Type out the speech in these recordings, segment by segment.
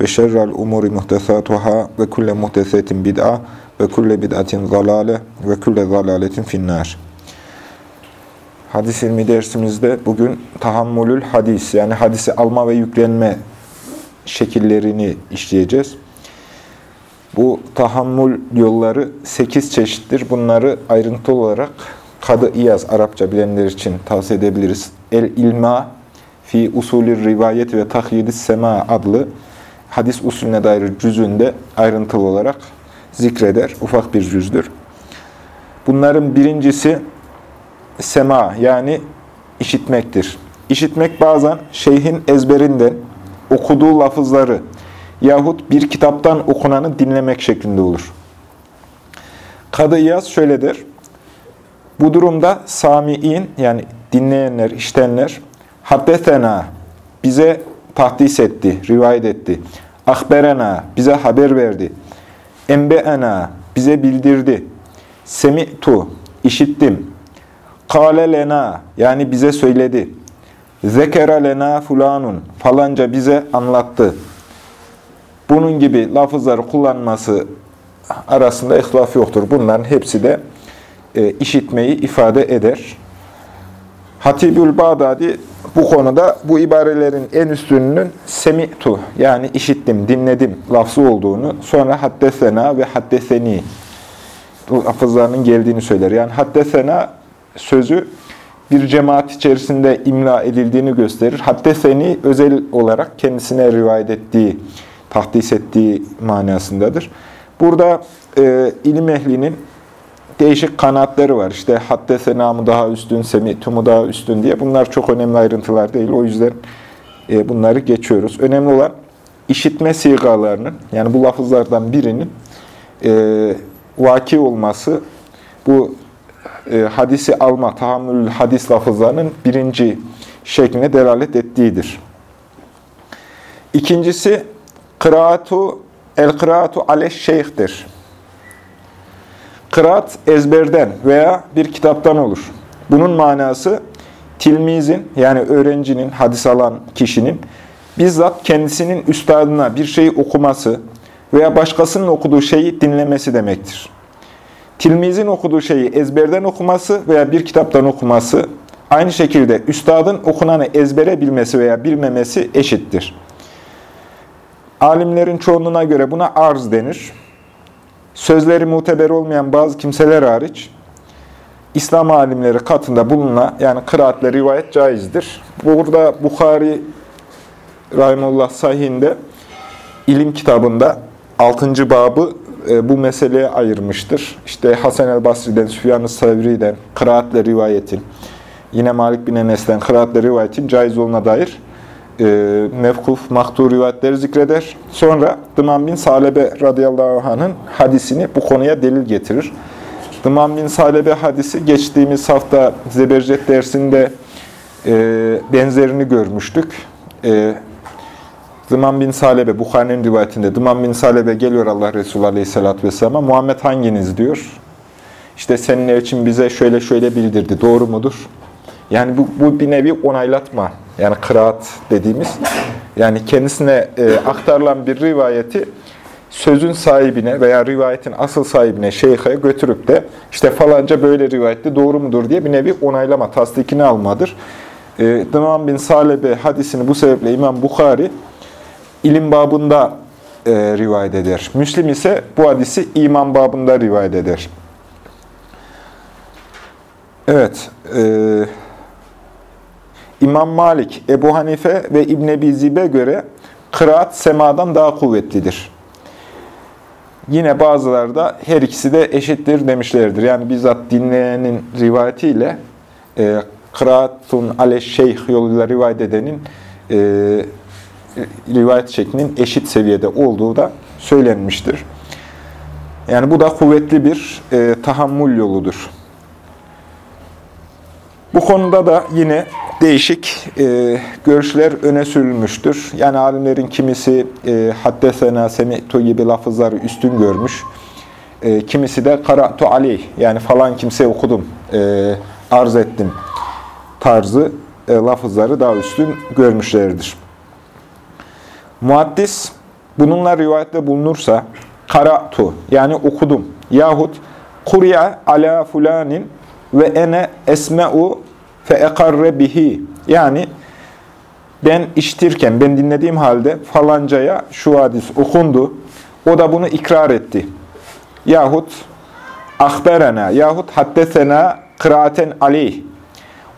ve şerrel umuri muhtesatuhâ ve kulle muhtesetin bid'a ve kulle bid'atin zalale ve kulle zalaletin finnâr. Hadis ilmi dersimizde bugün tahammülül hadis yani hadisi alma ve yüklenme şekillerini işleyeceğiz. Bu tahammül yolları 8 çeşittir. Bunları ayrıntılı olarak Kadı İyaz Arapça bilenler için tavsiye edebiliriz. El İlma fi usulü rivayet ve tahyidis sema adlı hadis usulüne dair cüzünde ayrıntılı olarak zikreder. Ufak bir cüzdür. Bunların birincisi sema yani işitmektir. İşitmek bazen şeyhin ezberinden okuduğu lafızları yahut bir kitaptan okunanı dinlemek şeklinde olur. Kadı İyaz şöyle der. Bu durumda sami'in yani dinleyenler, iştenler haddetena bize tahdis etti, rivayet etti. Akberena bize haber verdi. Enbeena bize bildirdi. Semi'tu işittim. Kale lena yani bize söyledi. Zekera lena fulanun falanca bize anlattı. Bunun gibi lafızları kullanması arasında ihtilaf yoktur. Bunların hepsi de e, işitmeyi ifade eder. Hatibül Bağdadi bu konuda bu ibarelerin en üstününün semi'tu yani işittim, dinledim lafzı olduğunu, sonra haddesena ve haddeseni lafızlarının geldiğini söyler. Yani haddesena sözü bir cemaat içerisinde imla edildiğini gösterir. Haddeseni özel olarak kendisine rivayet ettiği, tahdis ettiği manasındadır. Burada e, ilim ehlinin değişik kanatları var. İşte haddesena mı daha üstün, semi'tu mu daha üstün diye. Bunlar çok önemli ayrıntılar değil. O yüzden e, bunları geçiyoruz. Önemli olan işitme sigalarının, yani bu lafızlardan birinin e, vaki olması, bu e, hadisi alma, tahammül hadis lafızlarının birinci şekline delalet ettiğidir. İkincisi, kıraatu, el kıraatu aleş şeyhtir. Kıraat ezberden veya bir kitaptan olur. Bunun manası tilmizin yani öğrencinin, hadis alan kişinin bizzat kendisinin üstadına bir şeyi okuması veya başkasının okuduğu şeyi dinlemesi demektir. Tilmizin okuduğu şeyi ezberden okuması veya bir kitaptan okuması aynı şekilde üstadın okunanı ezbere bilmesi veya bilmemesi eşittir. Alimlerin çoğunluğuna göre buna arz denir sözleri muteber olmayan bazı kimseler hariç İslam alimleri katında bulunma yani kıraatle rivayet caizdir. Burada Bukhari Rahimullah sahihinde ilim kitabında 6. babı e, bu meseleye ayırmıştır. İşte Hasan el Basri'den, Süfyan-ı Savri'den kıraatle rivayetin, yine Malik bin Enes'ten kıraatle rivayetin caiz olduğuna dair e, mevkuf, maktur rivayetleri zikreder. Sonra Dıman bin Salebe radıyallahu anh'ın hadisini bu konuya delil getirir. Dıman bin Salebe hadisi geçtiğimiz hafta Zebercet dersinde e, benzerini görmüştük. E, Dıman bin Salebe, Bukhari'nin rivayetinde Dıman bin Salebe geliyor Allah Resulü Aleyhisselatü Vesselam'a. Muhammed hanginiz diyor. İşte senin için bize şöyle şöyle bildirdi. Doğru mudur? Yani bu, bu bir nevi onaylatma. Yani kıraat dediğimiz. Yani kendisine e, aktarılan bir rivayeti sözün sahibine veya rivayetin asıl sahibine, şeyhe götürüp de işte falanca böyle rivayette doğru mudur diye bir nevi onaylama, tasdikini almadır. E, Dıman bin Salebe hadisini bu sebeple İmam Bukhari ilim babında e, rivayet eder. Müslim ise bu hadisi iman babında rivayet eder. Evet. Evet. İmam Malik, Ebu Hanife ve İbn Ebi Zib'e göre kıraat semadan daha kuvvetlidir. Yine bazıları da her ikisi de eşittir demişlerdir. Yani bizzat dinleyenin rivayetiyle e, kıraatun ale şeyh yoluyla rivayet edenin e, rivayet şeklinin eşit seviyede olduğu da söylenmiştir. Yani bu da kuvvetli bir e, tahammül yoludur. Bu konuda da yine değişik e, görüşler öne sürülmüştür. Yani alimlerin kimisi e, haddesena semi'tu gibi lafızları üstün görmüş. E, kimisi de kara'tu aleyh yani falan kimseye okudum, e, arz ettim tarzı e, lafızları daha üstün görmüşlerdir. Muaddis bununla rivayette bulunursa kara'tu yani okudum yahut kurya ala fulanin ve ene esme'u fe ekarre bihi yani ben iştirken, ben dinlediğim halde falancaya şu hadis okundu, o da bunu ikrar etti. Yahut ahberena yahut haddesena kıraaten aleyh.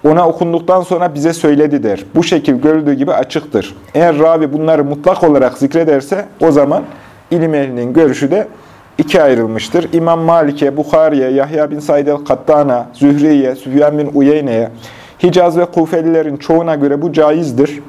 Ona okunduktan sonra bize söyledi der. Bu şekil görüldüğü gibi açıktır. Eğer Rabi bunları mutlak olarak zikrederse o zaman ilim ehlinin görüşü de iki ayrılmıştır. İmam Malik'e, Bukhari'ye, Yahya bin Said el-Kattana, Zühri'ye, Süfyan bin Uyeyne'ye, Hicaz ve Kufelilerin çoğuna göre bu caizdir.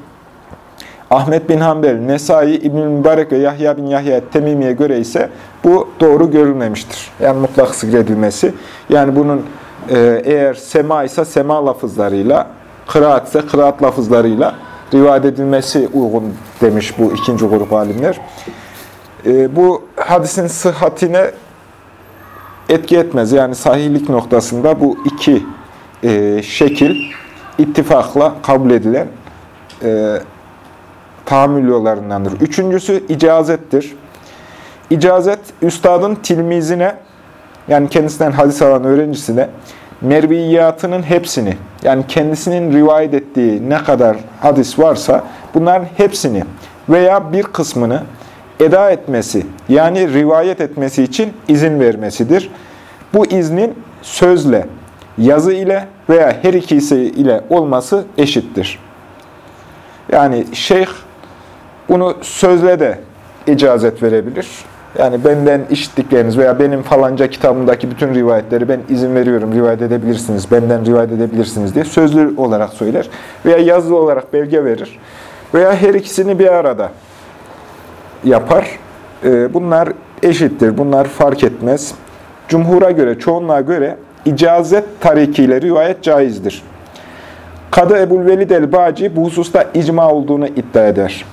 Ahmet bin Hanbel, Nesai, İbnül Mübarek ve Yahya bin Yahya Temimi'ye göre ise bu doğru görülmemiştir. Yani mutlak zikredilmesi. Yani bunun e, eğer sema ise sema lafızlarıyla, kıraat ise kıraat lafızlarıyla rivayet edilmesi uygun demiş bu ikinci grup alimler. E, bu hadisin sıhhatine etki etmez. Yani sahihlik noktasında bu iki e, şekil ittifakla kabul edilen e, tahammül yollarındandır. Üçüncüsü icazettir. İcazet, üstadın tilmizine, yani kendisinden hadis alan öğrencisine, merviyatının hepsini, yani kendisinin rivayet ettiği ne kadar hadis varsa, bunların hepsini veya bir kısmını eda etmesi, yani rivayet etmesi için izin vermesidir. Bu iznin sözle, yazı ile veya her ikisi ile olması eşittir. Yani şeyh bunu sözle de icazet verebilir. Yani benden işittikleriniz veya benim falanca kitabımdaki bütün rivayetleri ben izin veriyorum, rivayet edebilirsiniz, benden rivayet edebilirsiniz diye sözlü olarak söyler. Veya yazılı olarak belge verir. Veya her ikisini bir arada yapar. Ee, bunlar eşittir, bunlar fark etmez. Cumhura göre, çoğunluğa göre icazet tarikiyle rivayet caizdir. Kadı Ebu'l-Velid el-Baci bu hususta icma olduğunu iddia eder.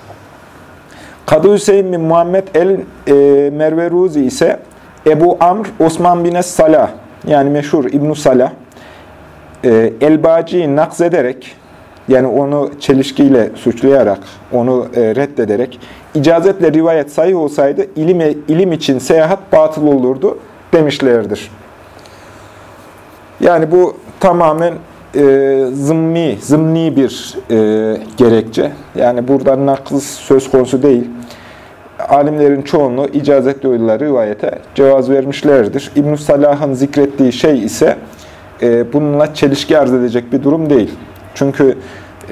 Kadı Hüseyin bin Muhammed el-Merveruzi ise Ebu Amr Osman bin Es-Salah yani meşhur ibn Salah e, el-Baci'yi nakzederek yani onu çelişkiyle suçlayarak, onu e, reddederek icazetle rivayet sayı olsaydı ilim, ilim için seyahat batıl olurdu demişlerdir. Yani bu tamamen e, zımmi, zımni bir e, gerekçe. Yani burada nakız söz konusu değil. Alimlerin çoğunluğu icazetli yolları rivayete cevaz vermişlerdir. ibn Salah'ın zikrettiği şey ise e, bununla çelişki arz edecek bir durum değil. Çünkü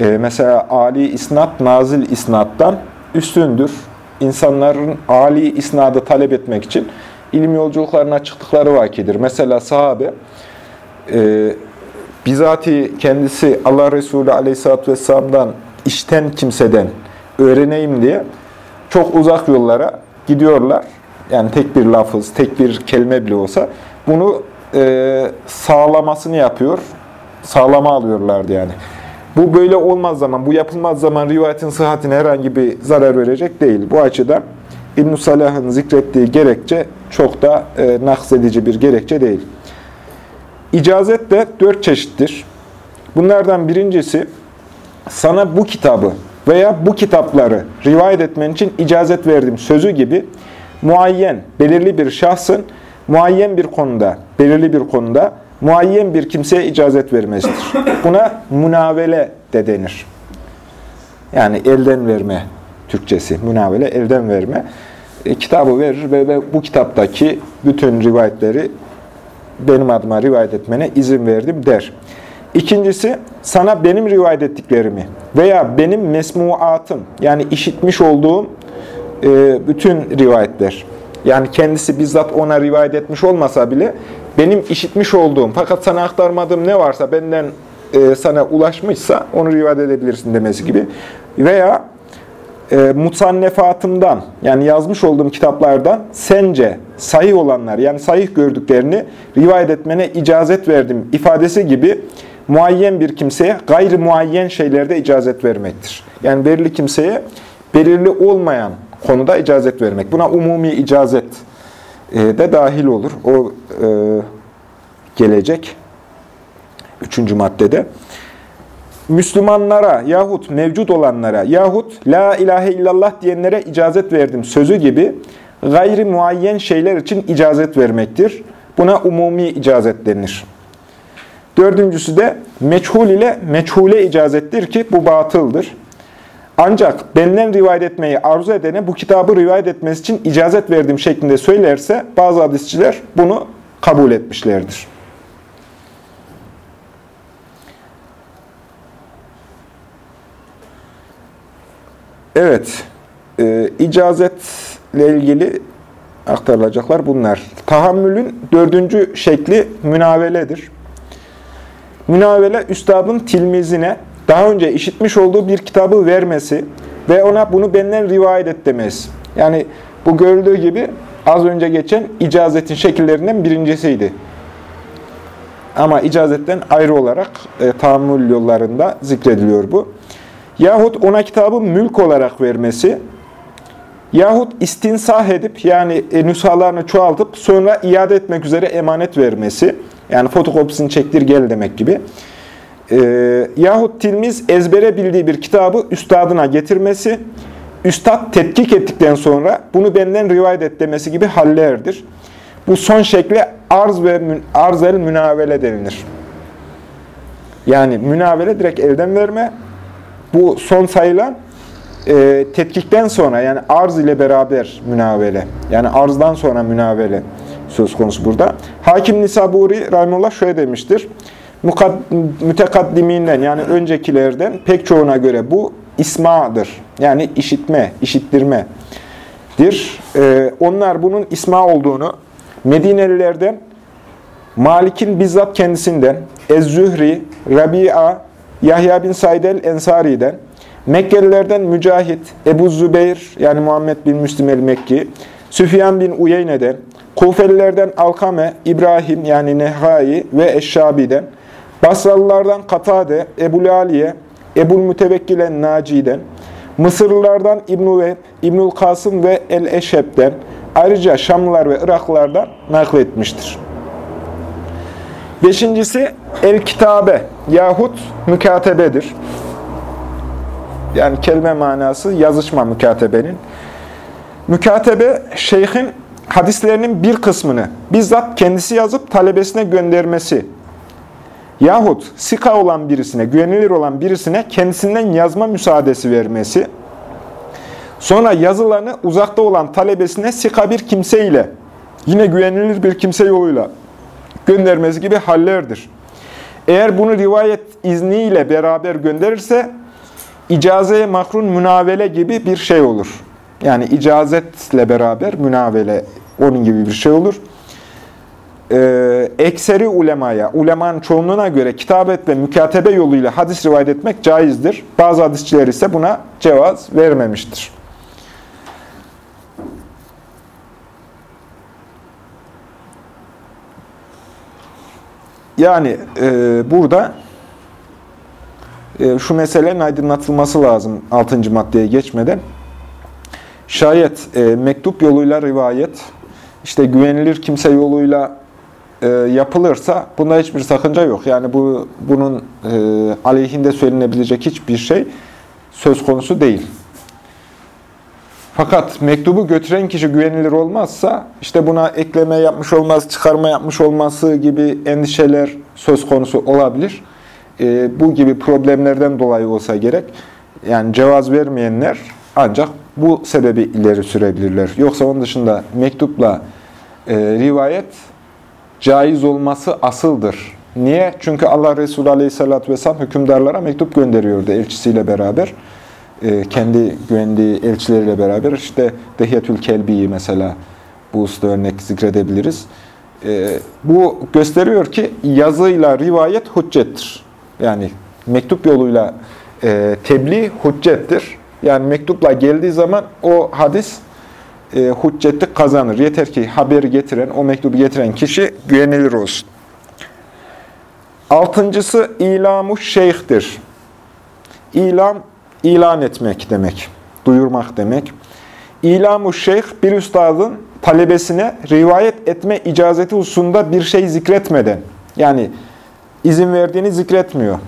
e, mesela Ali isnat, nazil isnattan üstündür. İnsanların Ali isnadı talep etmek için ilim yolculuklarına çıktıkları vakidir. Mesela sahabe e, bizatihi kendisi Allah Resulü Aleyhisselatü Vesselam'dan işten kimseden öğreneyim diye çok uzak yollara gidiyorlar. Yani tek bir lafız, tek bir kelime bile olsa bunu e, sağlamasını yapıyor. Sağlama alıyorlardı yani. Bu böyle olmaz zaman, bu yapılmaz zaman rivayetin sıhhatine herhangi bir zarar verecek değil. Bu açıdan İbn-i Salah'ın zikrettiği gerekçe çok da e, nakzedici bir gerekçe değil. İcazet de dört çeşittir. Bunlardan birincisi sana bu kitabı veya bu kitapları rivayet etmen için icazet verdim sözü gibi muayyen, belirli bir şahsın muayyen bir konuda, belirli bir konuda muayyen bir kimseye icazet vermesidir. Buna münavele de denir. Yani elden verme Türkçesi, münavele, elden verme. E, kitabı verir ve, bu kitaptaki bütün rivayetleri benim adıma rivayet etmene izin verdim der. İkincisi, sana benim rivayet ettiklerimi veya benim mesmuatım, yani işitmiş olduğum e, bütün rivayetler, yani kendisi bizzat ona rivayet etmiş olmasa bile, benim işitmiş olduğum, fakat sana aktarmadığım ne varsa, benden e, sana ulaşmışsa, onu rivayet edebilirsin demesi gibi. Veya e, musannefatımdan yani yazmış olduğum kitaplardan sence sahih olanlar yani sahih gördüklerini rivayet etmene icazet verdim ifadesi gibi muayyen bir kimseye gayri muayyen şeylerde icazet vermektir. Yani belirli kimseye belirli olmayan konuda icazet vermek. Buna umumi icazet e, de dahil olur. O e, gelecek. Üçüncü maddede. Müslümanlara yahut mevcut olanlara yahut la ilahe illallah diyenlere icazet verdim sözü gibi gayri muayyen şeyler için icazet vermektir. Buna umumi icazet denir. Dördüncüsü de meçhul ile meçhule icazettir ki bu batıldır. Ancak benden rivayet etmeyi arzu edene bu kitabı rivayet etmesi için icazet verdiğim şeklinde söylerse bazı hadisçiler bunu kabul etmişlerdir. Evet, e, icazetle ilgili aktarılacaklar bunlar. Tahammülün dördüncü şekli münaveledir. Münavele, üstadın tilmizine daha önce işitmiş olduğu bir kitabı vermesi ve ona bunu benden rivayet et demesi. Yani bu görüldüğü gibi az önce geçen icazetin şekillerinden birincisiydi. Ama icazetten ayrı olarak e, tahammül yollarında zikrediliyor bu. Yahut ona kitabı mülk olarak vermesi, yahut istinsah edip yani e, nüshalarını çoğaltıp sonra iade etmek üzere emanet vermesi, yani fotokopisini çektir gel demek gibi. E, yahut tilmiz ezbere bildiği bir kitabı üstadına getirmesi, üstad tetkik ettikten sonra bunu benden rivayet et demesi gibi hallerdir. Bu son şekle arz ve arzel münavele denilir. Yani münavele direkt elden verme, bu son sayılan e, tetkikten sonra yani arz ile beraber münavele. Yani arzdan sonra münavele söz konusu burada. Hakim Nisaburi Rahimullah şöyle demiştir. Mütekaddiminden yani öncekilerden pek çoğuna göre bu ismadır. Yani işitme, işittirmedir. Ee, onlar bunun isma olduğunu Medinelilerden Malik'in bizzat kendisinden, Ez-Zühri, Rabia, Yahya bin Said el-Ensari'den, Mekkelilerden Mücahit, Ebu Zübeyir yani Muhammed bin Müslim el-Mekki, Süfyan bin Uyeyne'den, Kufelilerden Alkame, İbrahim yani Nehai ve Eşşabi'den, Basralılardan Katade, Ebu Aliye, Ebul Mütevekkile Naci'den, Mısırlılardan İbn-i İbnül Kasım ve El-Eşheb'den, ayrıca Şamlılar ve Iraklılardan nakletmiştir. Beşincisi el-kitabe yahut mükatebedir. Yani kelime manası yazışma mükatebenin. Mükatebe, şeyhin hadislerinin bir kısmını bizzat kendisi yazıp talebesine göndermesi yahut sika olan birisine, güvenilir olan birisine kendisinden yazma müsaadesi vermesi, sonra yazılarını uzakta olan talebesine sika bir kimseyle, yine güvenilir bir kimse yoluyla göndermesi gibi hallerdir. Eğer bunu rivayet izniyle beraber gönderirse icazeye makrun münavele gibi bir şey olur. Yani icazetle beraber münavele onun gibi bir şey olur. Ee, ekseri ulemaya, ulemanın çoğunluğuna göre kitabet ve mükatebe yoluyla hadis rivayet etmek caizdir. Bazı hadisçiler ise buna cevaz vermemiştir. Yani e, burada e, şu meselenin aydınlatılması lazım 6. maddeye geçmeden. Şayet e, mektup yoluyla rivayet, işte güvenilir kimse yoluyla e, yapılırsa bunda hiçbir sakınca yok. Yani bu bunun e, aleyhinde söylenebilecek hiçbir şey söz konusu değil. Fakat mektubu götüren kişi güvenilir olmazsa, işte buna ekleme yapmış olmaz, çıkarma yapmış olması gibi endişeler söz konusu olabilir. E, bu gibi problemlerden dolayı olsa gerek, yani cevaz vermeyenler ancak bu sebebi ileri sürebilirler. Yoksa onun dışında mektupla e, rivayet caiz olması asıldır. Niye? Çünkü Allah Resulü Aleyhisselatü Vesselam hükümdarlara mektup gönderiyordu elçisiyle beraber. E, kendi güvendiği elçileriyle beraber işte Dehyetül Kelbi'yi mesela bu usta örnek zikredebiliriz. E, bu gösteriyor ki yazıyla rivayet hüccettir. Yani mektup yoluyla e, tebliğ hüccettir. yani mektupla geldiği zaman o hadis e, hüccetlik kazanır. Yeter ki haberi getiren, o mektubu getiren kişi güvenilir olsun. Altıncısı ilamu şeyhtir. İlam, ilan etmek demek, duyurmak demek. İlamu şeyh, bir üstadın talebesine rivayet etme icazeti hususunda bir şey zikretmeden, yani izin verdiğini zikretmiyor.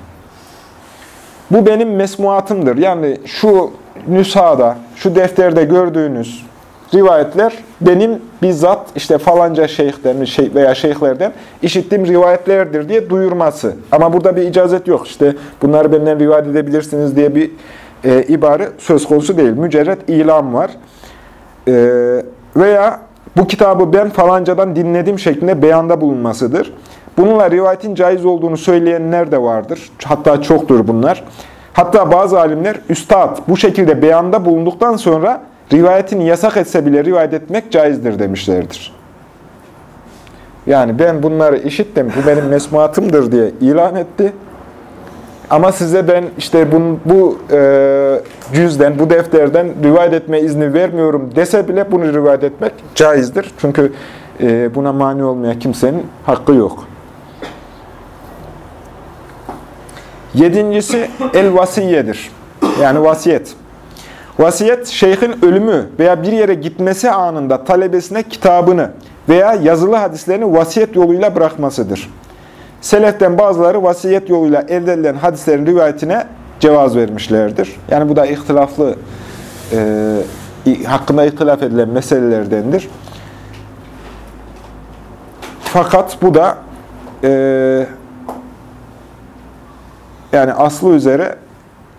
Bu benim mesmuatımdır. Yani şu nüshada, şu defterde gördüğünüz rivayetler benim bizzat işte falanca şeyhten şey veya şeyhlerden işittiğim rivayetlerdir diye duyurması. Ama burada bir icazet yok. İşte bunları benden rivayet edebilirsiniz diye bir e, ibare söz konusu değil. Mücerret ilan var. E, veya bu kitabı ben falancadan dinledim şeklinde beyanda bulunmasıdır. Bununla rivayetin caiz olduğunu söyleyenler de vardır. Hatta çoktur bunlar. Hatta bazı alimler, üstad bu şekilde beyanda bulunduktan sonra rivayetini yasak etse bile rivayet etmek caizdir demişlerdir. Yani ben bunları işittim, bu benim mesmuatımdır diye ilan etti. Ama size ben işte bu, bu e, cüzden, bu defterden rivayet etme izni vermiyorum dese bile bunu rivayet etmek caizdir. Çünkü e, buna mani olmaya kimsenin hakkı yok. Yedincisi el-vasiyedir. Yani vasiyet. Vasiyet, şeyhin ölümü veya bir yere gitmesi anında talebesine kitabını veya yazılı hadislerini vasiyet yoluyla bırakmasıdır. Seleften bazıları vasiyet yoluyla elde edilen hadislerin rivayetine cevaz vermişlerdir. Yani bu da ihtilaflı, e, hakkında ihtilaf edilen meselelerdendir. Fakat bu da e, yani aslı üzere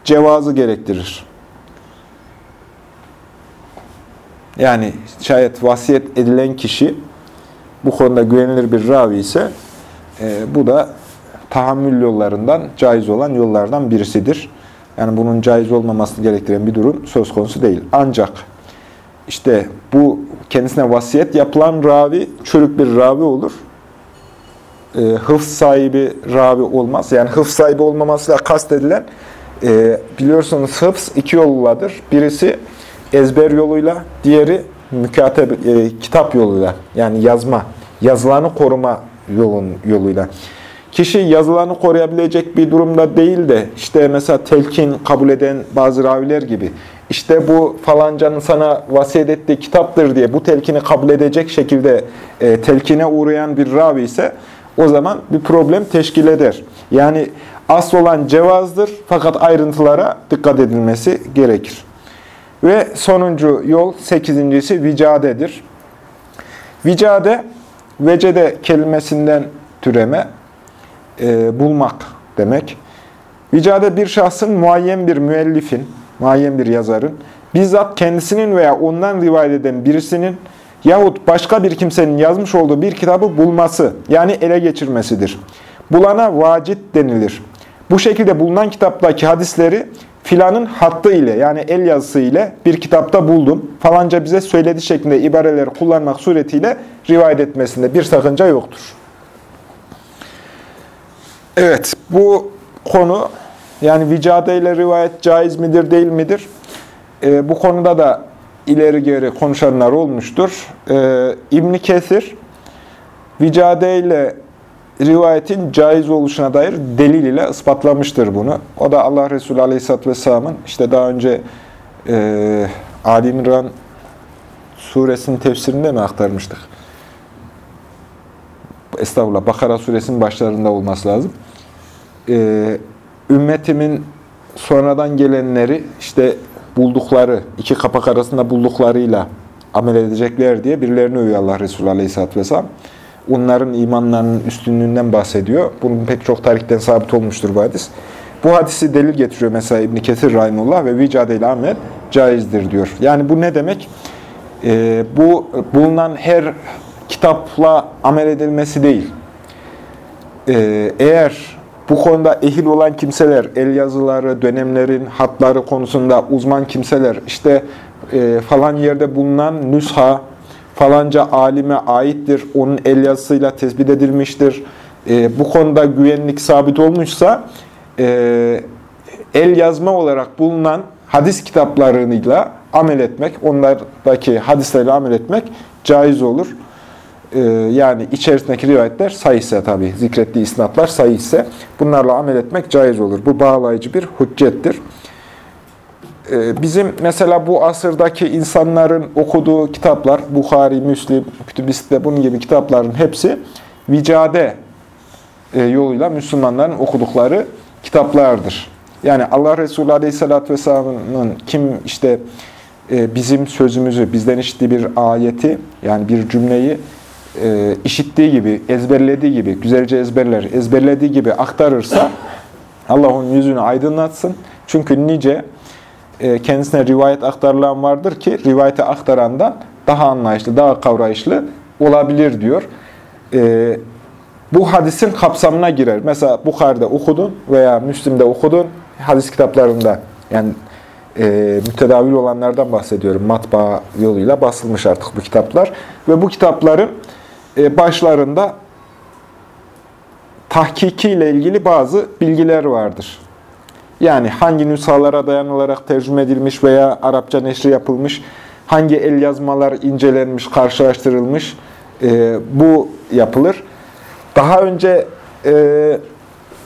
cevazı gerektirir. Yani şayet vasiyet edilen kişi bu konuda güvenilir bir ravi ise e, bu da tahammül yollarından caiz olan yollardan birisidir. Yani bunun caiz olmaması gerektiren bir durum söz konusu değil. Ancak işte bu kendisine vasiyet yapılan ravi çürük bir ravi olur. E, hıfz sahibi ravi olmaz. Yani hıfz sahibi olmamasıyla kastedilen e, biliyorsunuz hıfz iki yolladır. Birisi ezber yoluyla, diğeri mükatebe, e, kitap yoluyla yani yazma, yazılanı koruma yolun yoluyla. Kişi yazılanı koruyabilecek bir durumda değil de işte mesela telkin kabul eden bazı raviler gibi işte bu falancanın sana vasiyet ettiği kitaptır diye bu telkini kabul edecek şekilde e, telkine uğrayan bir ravi ise o zaman bir problem teşkil eder. Yani asıl olan cevazdır fakat ayrıntılara dikkat edilmesi gerekir. Ve sonuncu yol, sekizincisi vicadedir. Vicade, vecede kelimesinden türeme, e, bulmak demek. Vicade bir şahsın muayyen bir müellifin, muayyen bir yazarın, bizzat kendisinin veya ondan rivayet eden birisinin yahut başka bir kimsenin yazmış olduğu bir kitabı bulması, yani ele geçirmesidir. Bulana vacit denilir. Bu şekilde bulunan kitaptaki hadisleri filanın hattı ile yani el yazısı ile bir kitapta buldum. Falanca bize söyledi şeklinde ibareleri kullanmak suretiyle rivayet etmesinde bir sakınca yoktur. Evet, bu konu yani vicade ile rivayet caiz midir değil midir? Ee, bu konuda da ileri geri konuşanlar olmuştur. Ee, İbn Kesir vicade ile rivayetin caiz oluşuna dair delil ile ispatlamıştır bunu. O da Allah Resulü Aleyhisselatü Vesselam'ın işte daha önce e, Ali İmran suresinin tefsirinde mi aktarmıştık? Estağfurullah, Bakara suresinin başlarında olması lazım. E, ümmetimin sonradan gelenleri işte buldukları, iki kapak arasında bulduklarıyla amel edecekler diye birilerini övüyor Allah Resulü Aleyhisselatü Vesselam onların imanlarının üstünlüğünden bahsediyor. Bunun pek çok tarihten sabit olmuştur bu hadis. Bu hadisi delil getiriyor mesela İbn Kesir Rahimullah ve vicade ile amel caizdir diyor. Yani bu ne demek? Ee, bu bulunan her kitapla amel edilmesi değil. Ee, eğer bu konuda ehil olan kimseler, el yazıları, dönemlerin hatları konusunda uzman kimseler, işte e, falan yerde bulunan nüsha, falanca alime aittir, onun el yazısıyla tespit edilmiştir. E, bu konuda güvenlik sabit olmuşsa, e, el yazma olarak bulunan hadis kitaplarıyla amel etmek, onlardaki hadislerle amel etmek caiz olur. Ee, yani içerisindeki rivayetler sayısı tabi, zikrettiği isnatlar sayısı bunlarla amel etmek caiz olur. Bu bağlayıcı bir hüccettir. Ee, bizim mesela bu asırdaki insanların okuduğu kitaplar, Bukhari, Müslim, Kütüb-i bunun gibi kitapların hepsi vicade e, yoluyla Müslümanların okudukları kitaplardır. Yani Allah Resulü Aleyhisselatü Vesselam'ın kim işte e, bizim sözümüzü, bizden işittiği bir ayeti, yani bir cümleyi e, işittiği gibi, ezberlediği gibi, güzelce ezberler, ezberlediği gibi aktarırsa Allah onun yüzünü aydınlatsın. Çünkü nice kendisine rivayet aktarılan vardır ki rivayete aktarandan daha anlayışlı, daha kavrayışlı olabilir diyor. E, bu hadisin kapsamına girer. Mesela Bukhari'de okudun veya Müslim'de okudun, hadis kitaplarında yani e, mütedavil olanlardan bahsediyorum. Matbaa yoluyla basılmış artık bu kitaplar. Ve bu kitapların e, başlarında tahkiki ile ilgili bazı bilgiler vardır. Yani hangi nüshalara dayanılarak tercüme edilmiş veya Arapça neşri yapılmış, hangi el yazmalar incelenmiş, karşılaştırılmış, e, bu yapılır. Daha önce e,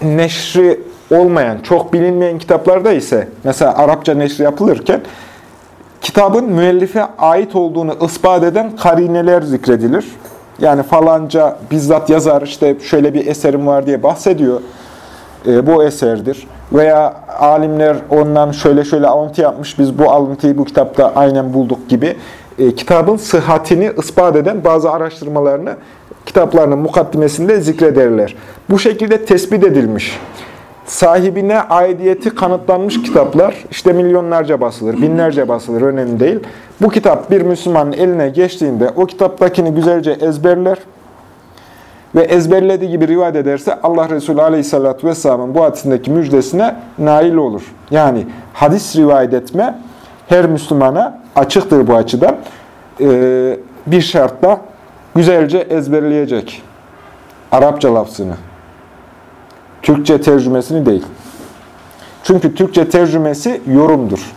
neşri olmayan, çok bilinmeyen kitaplarda ise, mesela Arapça neşri yapılırken, kitabın müellife ait olduğunu ispat eden karineler zikredilir. Yani falanca bizzat yazar, işte şöyle bir eserim var diye bahsediyor. E, bu eserdir. Veya alimler ondan şöyle şöyle alıntı yapmış, biz bu alıntıyı bu kitapta aynen bulduk gibi. E, kitabın sıhhatini ispat eden bazı araştırmalarını kitaplarının mukaddimesinde zikrederler. Bu şekilde tespit edilmiş sahibine aidiyeti kanıtlanmış kitaplar işte milyonlarca basılır, binlerce basılır önemli değil. Bu kitap bir Müslümanın eline geçtiğinde o kitaptakini güzelce ezberler ve ezberlediği gibi rivayet ederse Allah Resulü Aleyhisselatü Vesselam'ın bu hadisindeki müjdesine nail olur. Yani hadis rivayet etme her Müslümana açıktır bu açıdan. Ee, bir şartla güzelce ezberleyecek Arapça lafzını. Türkçe tercümesini değil. Çünkü Türkçe tercümesi yorumdur.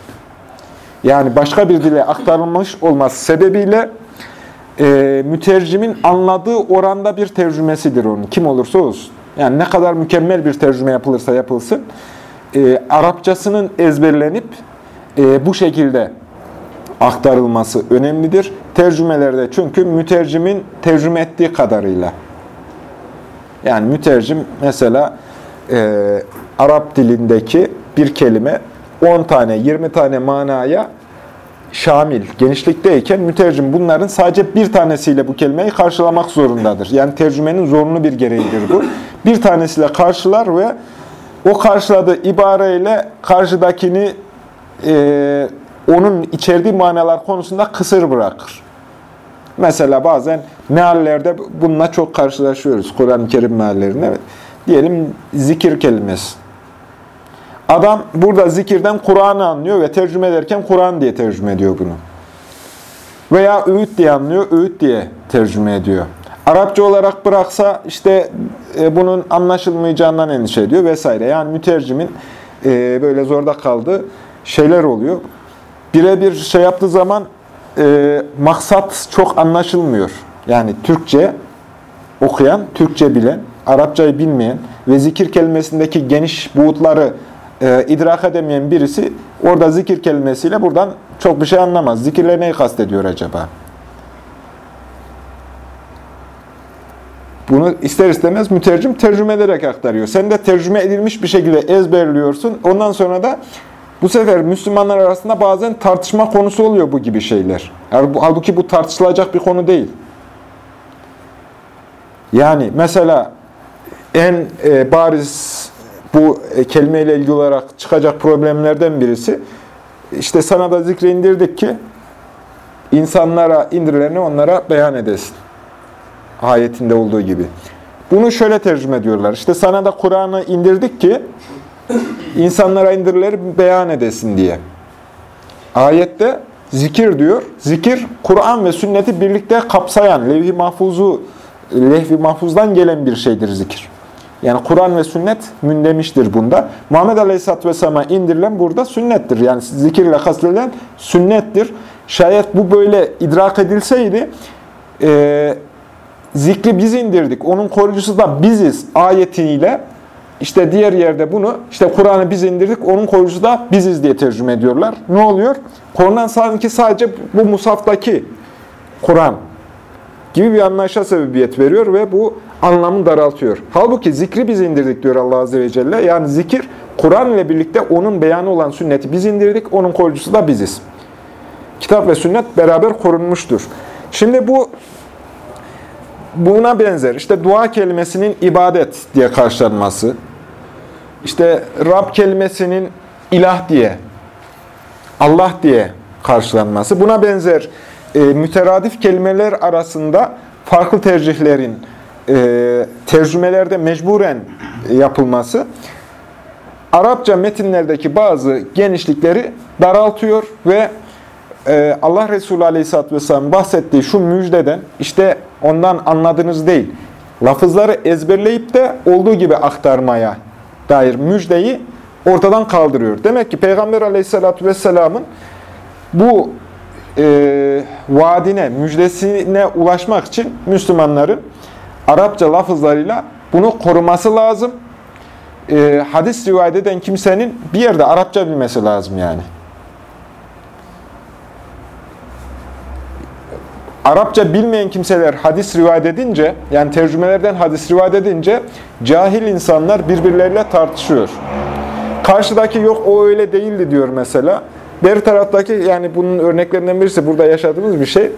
Yani başka bir dile aktarılmış olması sebebiyle e, mütercimin anladığı oranda bir tercümesidir onun. Kim olursa olsun. Yani ne kadar mükemmel bir tercüme yapılırsa yapılsın, e, Arapçasının ezberlenip e, bu şekilde aktarılması önemlidir. Tercümelerde çünkü mütercimin tercüme ettiği kadarıyla. Yani mütercim mesela e, Arap dilindeki bir kelime 10 tane, 20 tane manaya şamil, genişlikteyken mütercim bunların sadece bir tanesiyle bu kelimeyi karşılamak zorundadır. Yani tercümenin zorunlu bir gereğidir bu. Bir tanesiyle karşılar ve o karşıladığı ibareyle karşıdakini e, onun içerdiği manalar konusunda kısır bırakır. Mesela bazen meallerde bununla çok karşılaşıyoruz. Kur'an-ı Kerim meallerinde. Diyelim zikir kelimesi. Adam burada zikirden Kur'an'ı anlıyor ve tercüme ederken Kur'an diye tercüme ediyor bunu. Veya öğüt diye anlıyor, öğüt diye tercüme ediyor. Arapça olarak bıraksa işte e, bunun anlaşılmayacağından endişe ediyor vesaire. Yani mütercimin e, böyle zorda kaldığı şeyler oluyor. Birebir şey yaptığı zaman e, maksat çok anlaşılmıyor. Yani Türkçe okuyan, Türkçe bilen, Arapçayı bilmeyen ve zikir kelimesindeki geniş buğutları e, idrak edemeyen birisi orada zikir kelimesiyle buradan çok bir şey anlamaz. Zikirle neyi kastediyor acaba? Bunu ister istemez mütercim tercüme ederek aktarıyor. Sen de tercüme edilmiş bir şekilde ezberliyorsun. Ondan sonra da bu sefer Müslümanlar arasında bazen tartışma konusu oluyor bu gibi şeyler. Halbuki bu tartışılacak bir konu değil. Yani mesela en e, bariz bu e, kelimeyle ilgili olarak çıkacak problemlerden birisi işte sana da zikre indirdik ki insanlara indirileni onlara beyan edesin. Ayetinde olduğu gibi. Bunu şöyle tercüme ediyorlar. İşte sana da Kur'an'ı indirdik ki insanlara indirileri beyan edesin diye. Ayette zikir diyor. Zikir, Kur'an ve sünneti birlikte kapsayan, levh-i mahfuzu, levh-i mahfuzdan gelen bir şeydir zikir. Yani Kur'an ve sünnet mündemiştir bunda. Muhammed Aleyhisselatü Vesselam'a indirilen burada sünnettir. Yani zikirle kastedilen sünnettir. Şayet bu böyle idrak edilseydi, e, zikri biz indirdik, onun koruyucusu da biziz ayetiyle, işte diğer yerde bunu, işte Kur'an'ı biz indirdik, onun koruyucusu da biziz diye tercüme ediyorlar. Ne oluyor? Korunan sanki sadece bu musaftaki Kur'an gibi bir anlayışa sebebiyet veriyor ve bu anlamı daraltıyor. Halbuki zikri biz indirdik diyor Allah Azze ve Celle. Yani zikir, Kur'an ile birlikte onun beyanı olan sünneti biz indirdik, onun koruyucusu da biziz. Kitap ve sünnet beraber korunmuştur. Şimdi bu buna benzer. İşte dua kelimesinin ibadet diye karşılanması. İşte Rab kelimesinin ilah diye, Allah diye karşılanması. Buna benzer e, müteradif kelimeler arasında farklı tercihlerin e, tercümelerde mecburen yapılması Arapça metinlerdeki bazı genişlikleri daraltıyor ve e, Allah Resulü Aleyhisselatü Vesselam bahsettiği şu müjdeden işte ondan anladığınız değil, lafızları ezberleyip de olduğu gibi aktarmaya dair müjdeyi ortadan kaldırıyor. Demek ki Peygamber Aleyhisselatü Vesselam'ın bu e, vaadine, müjdesine ulaşmak için Müslümanların Arapça lafızlarıyla bunu koruması lazım. E, hadis rivayet eden kimsenin bir yerde Arapça bilmesi lazım yani. Arapça bilmeyen kimseler hadis rivayet edince, yani tercümelerden hadis rivayet edince cahil insanlar birbirleriyle tartışıyor. Karşıdaki yok o öyle değildi diyor mesela. Beri taraftaki yani bunun örneklerinden birisi burada yaşadığımız bir şey.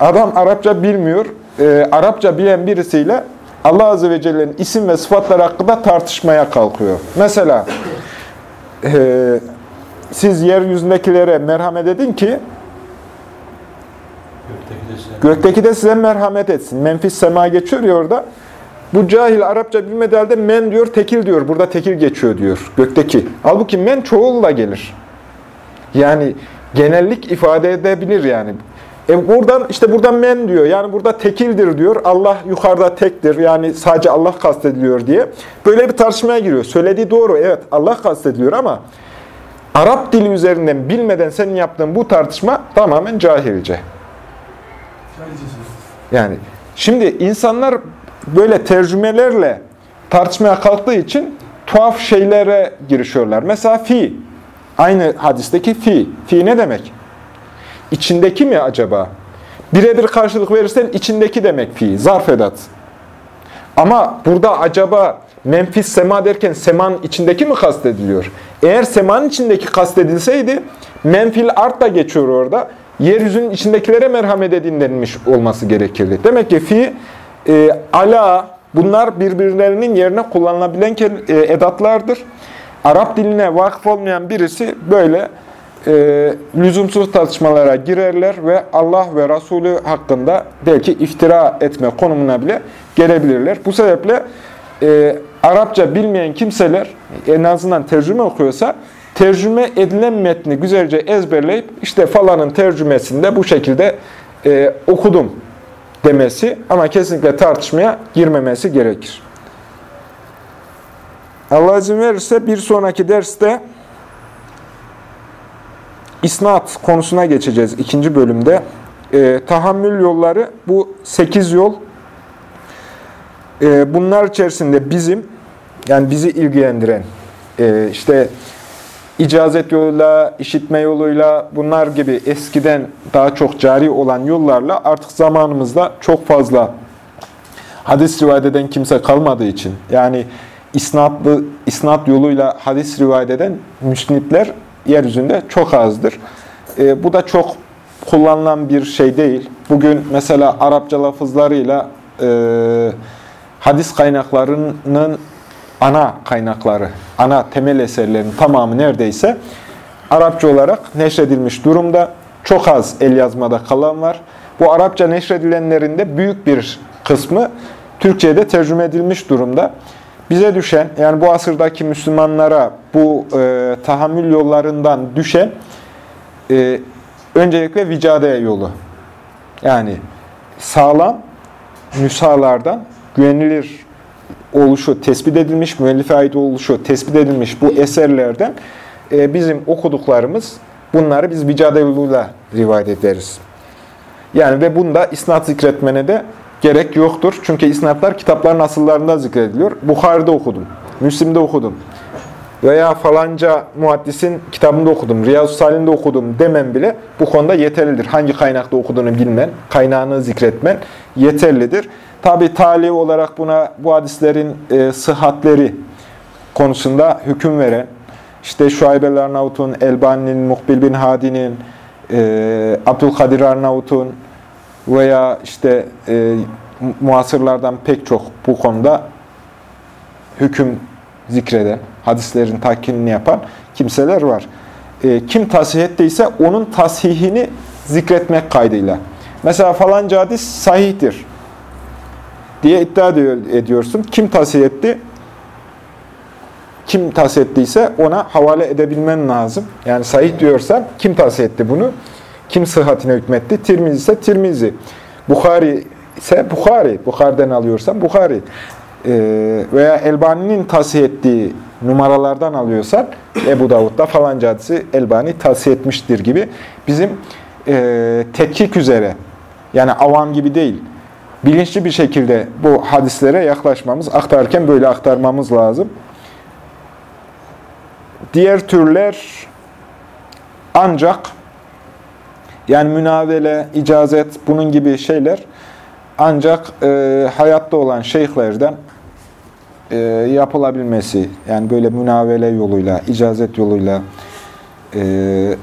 Adam Arapça bilmiyor. E, Arapça bilen birisiyle Allah Azze ve Celle'nin isim ve sıfatları hakkında tartışmaya kalkıyor. Mesela e, siz yeryüzündekilere merhamet edin ki gökteki de size merhamet etsin. Menfis sema geçiyor ya orada. Bu cahil Arapça bilmediği halde men diyor, tekil diyor. Burada tekil geçiyor diyor, gökteki. Halbuki men çoğulla gelir. Yani genellik ifade edebilir yani. E buradan işte buradan men diyor. Yani burada tekildir diyor. Allah yukarıda tektir. Yani sadece Allah kastediliyor diye. Böyle bir tartışmaya giriyor. Söylediği doğru. Evet Allah kastediliyor ama Arap dili üzerinden bilmeden senin yaptığın bu tartışma tamamen cahilce. Yani şimdi insanlar böyle tercümelerle tartışmaya kalktığı için tuhaf şeylere girişiyorlar. Mesela fi. Aynı hadisteki fi. Fi ne demek? İçindeki mi acaba? Birebir karşılık verirsen içindeki demek fi. Zarf edat. Ama burada acaba menfis sema derken semanın içindeki mi kastediliyor? Eğer semanın içindeki kastedilseydi menfil art da geçiyor orada. Yeryüzünün içindekilere merhamet edin denilmiş olması gerekirdi. Demek ki fi, e, ala bunlar birbirlerinin yerine kullanılabilen e, edatlardır. Arap diline vakıf olmayan birisi böyle e, lüzumsuz tartışmalara girerler ve Allah ve Resulü hakkında belki iftira etme konumuna bile gelebilirler. Bu sebeple e, Arapça bilmeyen kimseler en azından tercüme okuyorsa tercüme edilen metni güzelce ezberleyip işte falanın tercümesinde bu şekilde e, okudum demesi ama kesinlikle tartışmaya girmemesi gerekir. Allah izin verirse bir sonraki derste isnat konusuna geçeceğiz ikinci bölümde. E, tahammül yolları bu sekiz yol. E, bunlar içerisinde bizim yani bizi ilgilendiren e, işte icazet yoluyla, işitme yoluyla bunlar gibi eskiden daha çok cari olan yollarla artık zamanımızda çok fazla hadis rivayet eden kimse kalmadığı için yani isnatlı, isnat yoluyla hadis rivayet eden müsnitler yeryüzünde çok azdır. E, bu da çok kullanılan bir şey değil. Bugün mesela Arapça lafızlarıyla e, hadis kaynaklarının ana kaynakları, ana temel eserlerin tamamı neredeyse Arapça olarak neşredilmiş durumda. Çok az el yazmada kalan var. Bu Arapça neşredilenlerin de büyük bir kısmı Türkçe'ye de tercüme edilmiş durumda. Bize düşen, yani bu asırdaki Müslümanlara bu e, tahammül yollarından düşen e, öncelikle vicade yolu. Yani sağlam nüshalardan, güvenilir oluşu tespit edilmiş, müellife ait oluşu tespit edilmiş bu eserlerden e, bizim okuduklarımız bunları biz vicade yoluyla rivayet ederiz. Yani ve bunda isnat zikretmene de gerek yoktur. Çünkü isnatlar kitapların asıllarında zikrediliyor. Bukhari'de okudum, Müslim'de okudum veya falanca muhaddisin kitabında okudum, Riyazu Salim'de okudum demem bile bu konuda yeterlidir. Hangi kaynakta okuduğunu bilmen, kaynağını zikretmen yeterlidir. Tabi tali olarak buna bu hadislerin e, sıhhatleri konusunda hüküm veren, işte Şuayb el-Arnavut'un, Elbani'nin, Muhbil bin Hadi'nin, e, Abdülkadir Arnavut'un veya işte e, muasırlardan pek çok bu konuda hüküm zikreden, hadislerin tahkinini yapan kimseler var. E, kim tasih ettiyse onun tasihini zikretmek kaydıyla. Mesela falanca hadis sahihtir diye iddia ediyorsun. Kim tasih etti? Kim tasih ettiyse ona havale edebilmen lazım. Yani sahih diyorsan kim tasih etti bunu? Kim sıhhatine hükmetti? Tirmizi ise Tirmizi. Bukhari ise Bukhari. Bukhari'den alıyorsan Bukhari. Ee, veya Elbani'nin tasih ettiği numaralardan alıyorsan Ebu Davud'da falanca hadisi Elbani tasih etmiştir gibi bizim e, tetkik üzere yani avam gibi değil bilinçli bir şekilde bu hadislere yaklaşmamız, aktarırken böyle aktarmamız lazım. Diğer türler ancak yani münavele, icazet bunun gibi şeyler ancak e, hayatta olan şeyhlerden e, yapılabilmesi, yani böyle münavele yoluyla, icazet yoluyla e,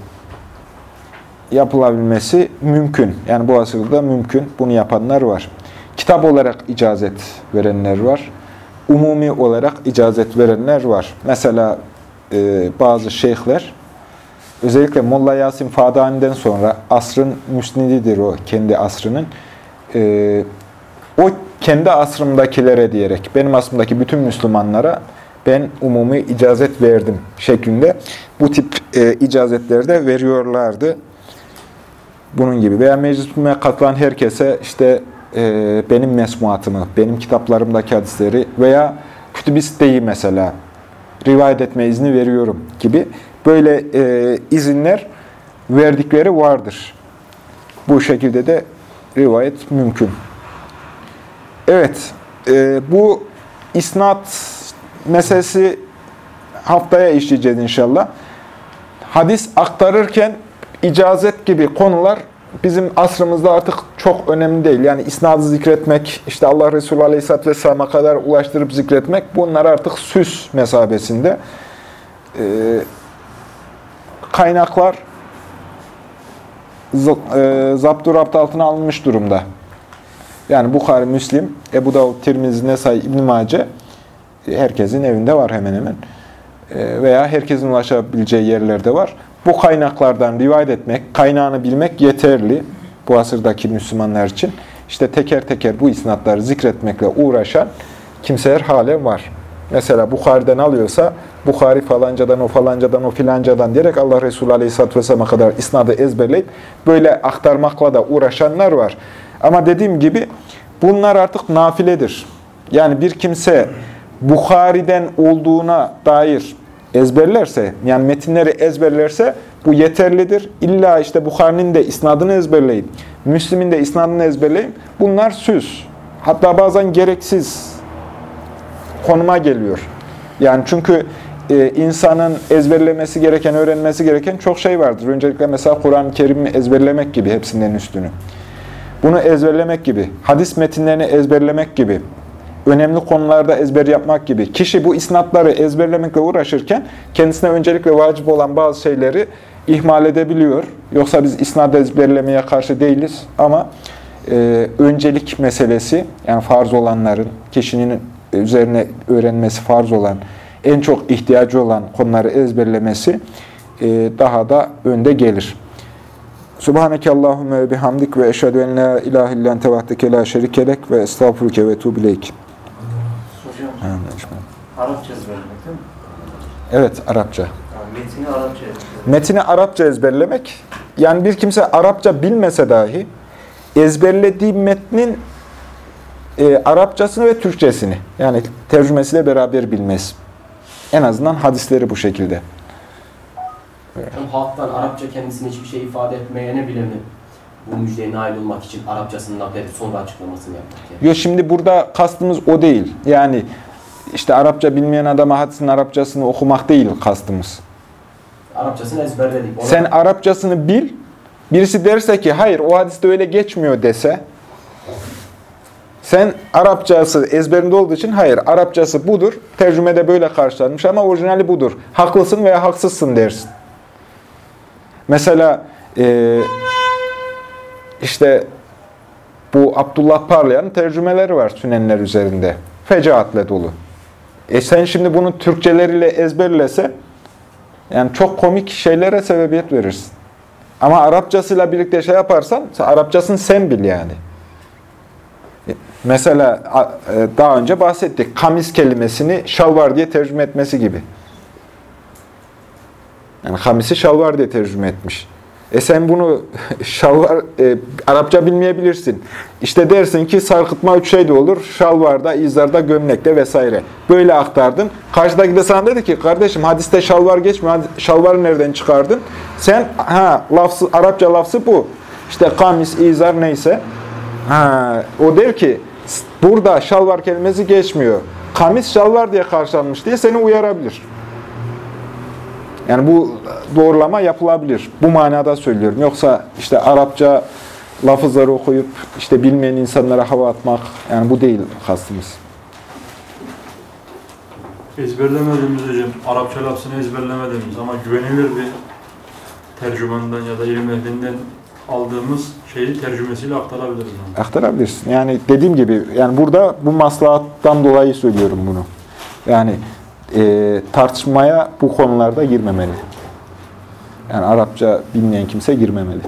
yapılabilmesi mümkün. Yani bu asırda mümkün. Bunu yapanlar var. Kitap olarak icazet verenler var. Umumi olarak icazet verenler var. Mesela e, bazı şeyhler, özellikle Molla Yasin Fadani'den sonra asrın müsnididir o, kendi asrının. E, o kendi asrımdakilere diyerek, benim asrımdaki bütün Müslümanlara ben umumi icazet verdim şeklinde bu tip e, icazetleri de veriyorlardı. Bunun gibi. Veya meclisime katılan herkese işte e, benim mesmuatımı, benim kitaplarımdaki hadisleri veya kütübisteyi mesela rivayet etme izni veriyorum gibi böyle e, izinler verdikleri vardır. Bu şekilde de rivayet mümkün. Evet, e, bu isnat meselesi haftaya işleyeceğiz inşallah. Hadis aktarırken icazet gibi konular bizim asrımızda artık çok önemli değil. Yani isnadı zikretmek, işte Allah Resulü Aleyhisselatü Vesselam'a kadar ulaştırıp zikretmek bunlar artık süs mesabesinde. Ee, kaynaklar e, zapturapt altına alınmış durumda. Yani Bukhari, Müslim, Ebu Davud, Tirmizi, Nesai, İbn-i Mace herkesin evinde var hemen hemen. Ee, veya herkesin ulaşabileceği yerlerde var. Bu kaynaklardan rivayet etmek, kaynağını bilmek yeterli bu asırdaki Müslümanlar için. İşte teker teker bu isnatları zikretmekle uğraşan kimseler halen var. Mesela Bukhari'den alıyorsa, Bukhari falancadan, o falancadan, o filancadan diyerek Allah Resulü Aleyhisselatü Vesselam'a kadar isnadı ezberleyip böyle aktarmakla da uğraşanlar var. Ama dediğim gibi bunlar artık nafiledir. Yani bir kimse Bukhari'den olduğuna dair ezberlerse, yani metinleri ezberlerse bu yeterlidir. İlla işte Bukhari'nin de isnadını ezberleyip, Müslim'in de isnadını ezberleyip, bunlar süs. Hatta bazen gereksiz konuma geliyor. Yani çünkü e, insanın ezberlemesi gereken, öğrenmesi gereken çok şey vardır. Öncelikle mesela Kur'an-ı Kerim'i ezberlemek gibi hepsinden üstünü. Bunu ezberlemek gibi, hadis metinlerini ezberlemek gibi, önemli konularda ezber yapmak gibi. Kişi bu isnatları ezberlemekle uğraşırken kendisine öncelikle vacip olan bazı şeyleri ihmal edebiliyor. Yoksa biz isnat ezberlemeye karşı değiliz ama e, öncelik meselesi, yani farz olanların, kişinin üzerine öğrenmesi farz olan, en çok ihtiyacı olan konuları ezberlemesi e, daha da önde gelir. Subhaneke Allahümme ve bihamdik ve eşhedü en la ilahe illen tevahdeke la şerikelek ve estağfurüke ve tuğbileyk. Hocam, Arapça ezberlemek değil mi? Evet, Arapça. Metini Arapça ezberlemek. Metini Arapça ezberlemek, yani bir kimse Arapça bilmese dahi ezberlediği metnin e, Arapçasını ve Türkçesini yani tercümesiyle beraber bilmesi. En azından hadisleri bu şekilde. Hem halktan Arapça kendisine hiçbir şey ifade etmeyene bile mi bu müjdeye nail olmak için Arapçasını nakledip sonra açıklamasını yapmak yani? Yo şimdi burada kastımız o değil. Yani işte Arapça bilmeyen adama hadisin Arapçasını okumak değil kastımız. Arapçasını ezberledik. Ona Sen Arapçasını bil, birisi derse ki hayır o hadiste öyle geçmiyor dese, sen Arapçası ezberinde olduğu için hayır Arapçası budur, tercümede böyle karşılanmış ama orijinali budur. Haklısın veya haksızsın dersin. Mesela e, işte bu Abdullah Parlayan'ın tercümeleri var sünenler üzerinde. Fecaatle dolu. E sen şimdi bunu Türkçeleriyle ezberlese yani çok komik şeylere sebebiyet verirsin. Ama Arapçasıyla birlikte şey yaparsan, Arapçasını sen bil yani. Mesela e, daha önce bahsettik. Kamis kelimesini şalvar diye tercüme etmesi gibi. Yani kamisi şalvar diye tercüme etmiş. E sen bunu şalvar, e, Arapça bilmeyebilirsin. İşte dersin ki sarkıtma üç şey de olur. Şalvarda, izarda, gömlekte vesaire. Böyle aktardın. Karşıdaki de sana dedi ki kardeşim hadiste şalvar. Hadi Şalvarı nereden çıkardın? Sen ha lafzı, Arapça lafzı bu. İşte kamis, izar neyse. Ha, o der ki burada şalvar kelimesi geçmiyor. Kamis şalvar diye karşılanmış diye seni uyarabilir. Yani bu doğrulama yapılabilir. Bu manada söylüyorum. Yoksa işte Arapça lafızları okuyup işte bilmeyen insanlara hava atmak yani bu değil kastımız. Ezberlemediğimiz hocam, Arapça lafzını ezberlemediğimiz ama güvenilir bir tercümandan ya da ilim ehlinden aldığımız şeyi tercümesiyle aktarabiliriz. Aktarabilirsin. Yani dediğim gibi yani burada bu maslahattan dolayı söylüyorum bunu. Yani e, tartışmaya bu konularda girmemeli. Yani Arapça bilmeyen kimse girmemeli.